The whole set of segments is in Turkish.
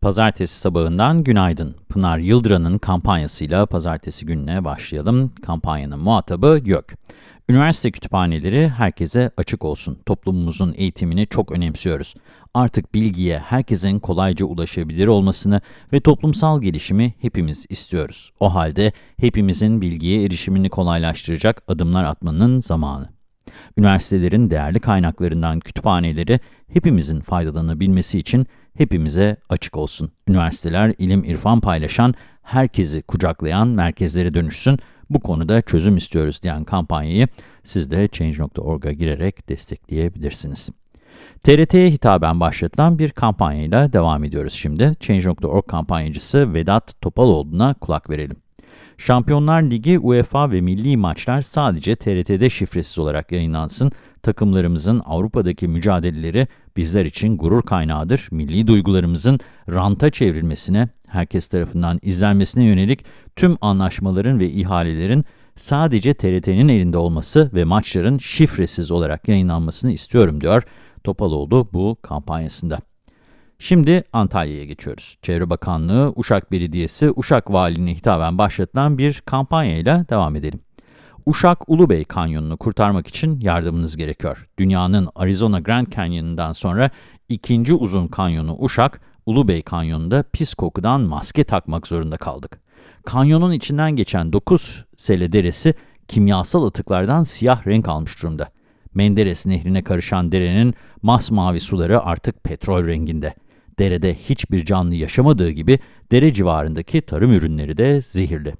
Pazartesi sabahından günaydın. Pınar Yıldıra'nın kampanyasıyla pazartesi gününe başlayalım. Kampanyanın muhatabı YÖK. Üniversite kütüphaneleri herkese açık olsun. Toplumumuzun eğitimini çok önemsiyoruz. Artık bilgiye herkesin kolayca ulaşabilir olmasını ve toplumsal gelişimi hepimiz istiyoruz. O halde hepimizin bilgiye erişimini kolaylaştıracak adımlar atmanın zamanı. Üniversitelerin değerli kaynaklarından kütüphaneleri hepimizin faydalanabilmesi için hepimize açık olsun. Üniversiteler ilim irfan paylaşan, herkesi kucaklayan merkezlere dönüşsün. Bu konuda çözüm istiyoruz diyen kampanyayı siz de Change.org'a girerek destekleyebilirsiniz. TRT'ye hitaben başlatılan bir kampanyayla devam ediyoruz şimdi. Change.org kampanyacısı Vedat Topaloğlu'na kulak verelim. Şampiyonlar Ligi, UEFA ve milli maçlar sadece TRT'de şifresiz olarak yayınlansın. Takımlarımızın Avrupa'daki mücadeleleri bizler için gurur kaynağıdır. Milli duygularımızın ranta çevrilmesine, herkes tarafından izlenmesine yönelik tüm anlaşmaların ve ihalelerin sadece TRT'nin elinde olması ve maçların şifresiz olarak yayınlanmasını istiyorum diyor Topaloğlu bu kampanyasında. Şimdi Antalya'ya geçiyoruz. Çevre Bakanlığı, Uşak Belediyesi, Uşak Valiliğine hitaben başlatılan bir kampanyayla devam edelim. Uşak Ulubey Kanyonu'nu kurtarmak için yardımınız gerekiyor. Dünyanın Arizona Grand Canyon'ından sonra ikinci uzun kanyonu Uşak, Ulubey Kanyonu'nda pis kokudan maske takmak zorunda kaldık. Kanyonun içinden geçen 9 sele deresi kimyasal atıklardan siyah renk almış durumda. Menderes nehrine karışan derenin masmavi suları artık petrol renginde. Derede hiçbir canlı yaşamadığı gibi dere civarındaki tarım ürünleri de zehirli.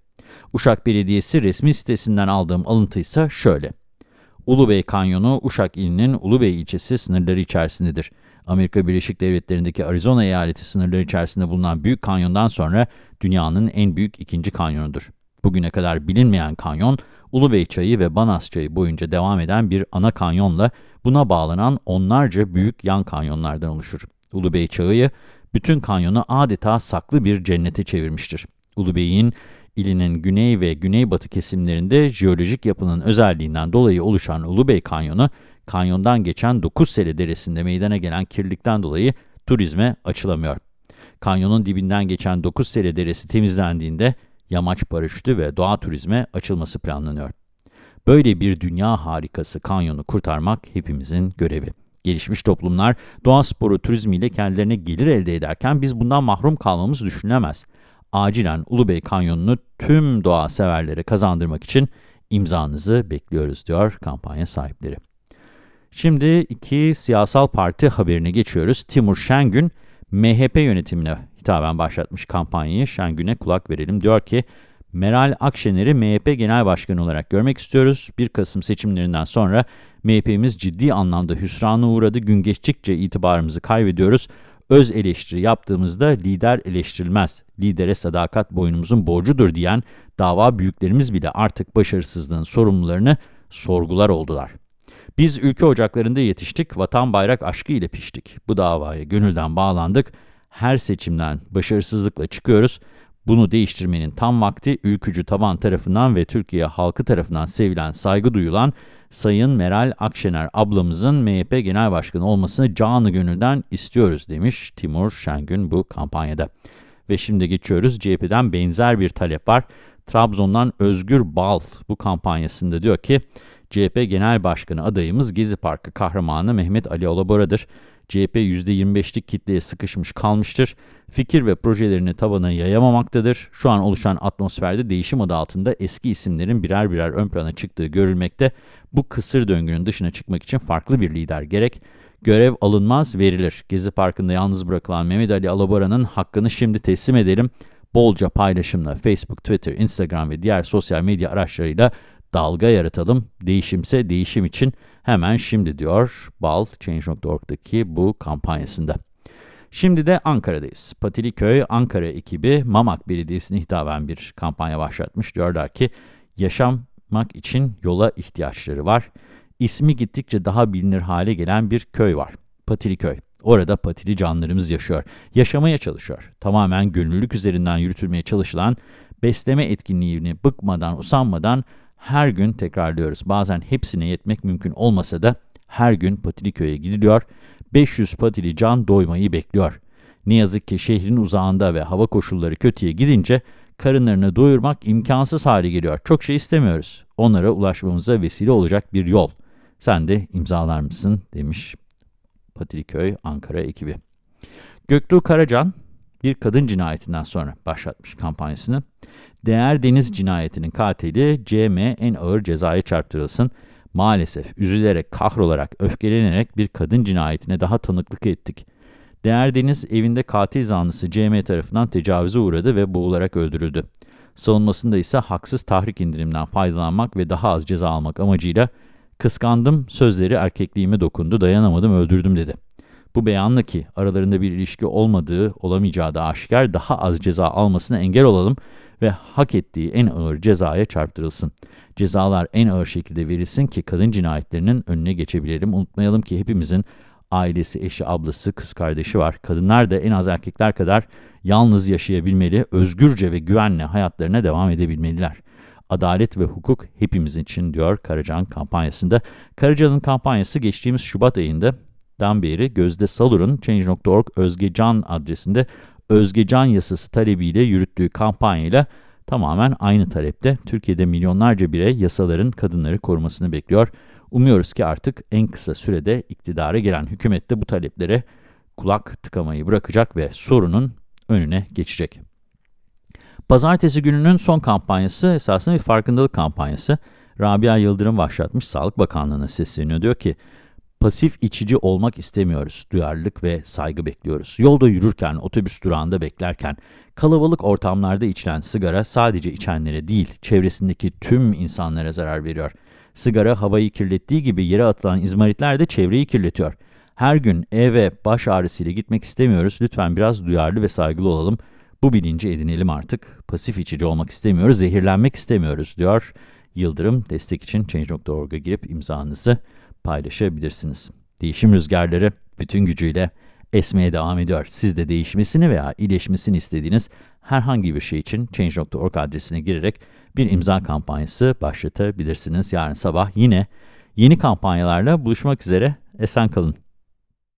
Uşak Belediyesi resmi sitesinden aldığım alıntı ise şöyle. Ulubey Kanyonu, Uşak ilinin Ulubey ilçesi sınırları içerisindedir. Amerika Birleşik Devletleri'ndeki Arizona eyaleti sınırları içerisinde bulunan büyük kanyondan sonra dünyanın en büyük ikinci kanyonudur. Bugüne kadar bilinmeyen kanyon, Ulubey Çayı ve Banas Çayı boyunca devam eden bir ana kanyonla buna bağlanan onlarca büyük yan kanyonlardan oluşur. Ulubey Çayı bütün kanyonu adeta saklı bir cennete çevirmiştir. Ulubey'in ilinin güney ve güneybatı kesimlerinde jeolojik yapının özelliğinden dolayı oluşan Ulubey Kanyonu, kanyondan geçen 9 sele deresinde meydana gelen kirlilikten dolayı turizme açılamıyor. Kanyonun dibinden geçen 9 sele deresi temizlendiğinde yamaç paraşütü ve doğa turizme açılması planlanıyor. Böyle bir dünya harikası kanyonu kurtarmak hepimizin görevi. Gelişmiş toplumlar doğa sporu turizmiyle kendilerine gelir elde ederken biz bundan mahrum kalmamız düşünülemez acilen Ulubey Kanyonu'nu tüm doğa severlere kazandırmak için imzanızı bekliyoruz diyor kampanya sahipleri. Şimdi iki siyasal parti haberine geçiyoruz. Timur Şengün, MHP yönetimine hitaben başlatmış kampanyayı. Şengün'e kulak verelim. Diyor ki, Meral Akşener'i MHP Genel Başkanı olarak görmek istiyoruz. 1 Kasım seçimlerinden sonra MHP'miz ciddi anlamda hüsrana uğradı. Gün geçtikçe itibarımızı kaybediyoruz öz eleştiri yaptığımızda lider eleştirilmez, lidere sadakat boynumuzun borcudur diyen dava büyüklerimiz bile artık başarısızlığın sorumlularını sorgular oldular. Biz ülke ocaklarında yetiştik, vatan bayrak aşkı ile piştik. Bu davaya gönülden bağlandık, her seçimden başarısızlıkla çıkıyoruz. Bunu değiştirmenin tam vakti ülkücü taban tarafından ve Türkiye halkı tarafından sevilen, saygı duyulan Sayın Meral Akşener ablamızın MHP Genel Başkanı olmasını canı gönülden istiyoruz demiş Timur Şengün bu kampanyada. Ve şimdi geçiyoruz CHP'den benzer bir talep var. Trabzon'dan Özgür Bal bu kampanyasında diyor ki CHP Genel Başkanı adayımız Gezi Parkı kahramanı Mehmet Ali Olabora'dır. CHP %25'lik kitleye sıkışmış kalmıştır. Fikir ve projelerini tabana yayamamaktadır. Şu an oluşan atmosferde değişim adı altında eski isimlerin birer birer ön plana çıktığı görülmekte. Bu kısır döngünün dışına çıkmak için farklı bir lider gerek. Görev alınmaz verilir. Gezi Parkı'nda yalnız bırakılan Mehmet Ali Alabora'nın hakkını şimdi teslim edelim. Bolca paylaşımla Facebook, Twitter, Instagram ve diğer sosyal medya araçlarıyla dalga yaratalım. Değişimse değişim için hemen şimdi diyor Bal Change.org'daki bu kampanyasında. Şimdi de Ankara'dayız. Patiliköy Ankara ekibi Mamak Belediyesi'ne hitaben bir kampanya başlatmış. Diyorlar ki yaşamak için yola ihtiyaçları var. İsmi gittikçe daha bilinir hale gelen bir köy var. Patiliköy. Orada patili canlarımız yaşıyor. Yaşamaya çalışıyor. Tamamen gönüllülük üzerinden yürütülmeye çalışılan besleme etkinliğini bıkmadan, usanmadan her gün tekrarlıyoruz. Bazen hepsine yetmek mümkün olmasa da her gün Patiliköy'e gidiliyor. 500 patili can doymayı bekliyor. Ne yazık ki şehrin uzağında ve hava koşulları kötüye gidince karınlarını doyurmak imkansız hale geliyor. Çok şey istemiyoruz. Onlara ulaşmamıza vesile olacak bir yol. Sen de imzalar mısın demiş Patiliköy Ankara ekibi. Göktuğ Karacan bir kadın cinayetinden sonra başlatmış kampanyasını. Değer Deniz cinayetinin katili CM en ağır cezaya çarptırılsın. Maalesef üzülerek, kahrolarak, öfkelenerek bir kadın cinayetine daha tanıklık ettik. Değer Deniz evinde katil zanlısı CM tarafından tecavüze uğradı ve boğularak öldürüldü. Savunmasında ise haksız tahrik indirimden faydalanmak ve daha az ceza almak amacıyla kıskandım sözleri erkekliğime dokundu dayanamadım öldürdüm dedi. Bu beyanla ki aralarında bir ilişki olmadığı olamayacağı da aşikar daha az ceza almasına engel olalım ve hak ettiği en ağır cezaya çarptırılsın. Cezalar en ağır şekilde verilsin ki kadın cinayetlerinin önüne geçebilelim. Unutmayalım ki hepimizin ailesi, eşi, ablası, kız kardeşi var. Kadınlar da en az erkekler kadar yalnız yaşayabilmeli, özgürce ve güvenle hayatlarına devam edebilmeliler. Adalet ve hukuk hepimizin için diyor Karacan kampanyasında. Karacan'ın kampanyası geçtiğimiz Şubat ayında dan beri Gözde Salur'un Change.org Özgecan adresinde Özgecan yasası talebiyle yürüttüğü kampanyayla tamamen aynı talepte. Türkiye'de milyonlarca birey yasaların kadınları korumasını bekliyor. Umuyoruz ki artık en kısa sürede iktidara gelen hükümet de bu taleplere kulak tıkamayı bırakacak ve sorunun önüne geçecek. Pazartesi gününün son kampanyası esasında bir farkındalık kampanyası. Rabia Yıldırım başlatmış, Sağlık Bakanlığı'na sesleniyor. Diyor ki, pasif içici olmak istemiyoruz, duyarlılık ve saygı bekliyoruz. Yolda yürürken, otobüs durağında beklerken, kalabalık ortamlarda içilen sigara sadece içenlere değil, çevresindeki tüm insanlara zarar veriyor. Sigara havayı kirlettiği gibi yere atılan izmaritler de çevreyi kirletiyor. Her gün eve baş ağrısıyla gitmek istemiyoruz. Lütfen biraz duyarlı ve saygılı olalım. Bu bilinci edinelim artık. Pasif içici olmak istemiyoruz, zehirlenmek istemiyoruz diyor Yıldırım. Destek için Change.org'a girip imzanızı paylaşabilirsiniz. Değişim rüzgarları bütün gücüyle esmeye devam ediyor. Siz de değişmesini veya iyileşmesini istediğiniz herhangi bir şey için Change.org adresine girerek bir imza kampanyası başlatabilirsiniz. Yarın sabah yine yeni kampanyalarla buluşmak üzere. Esen kalın.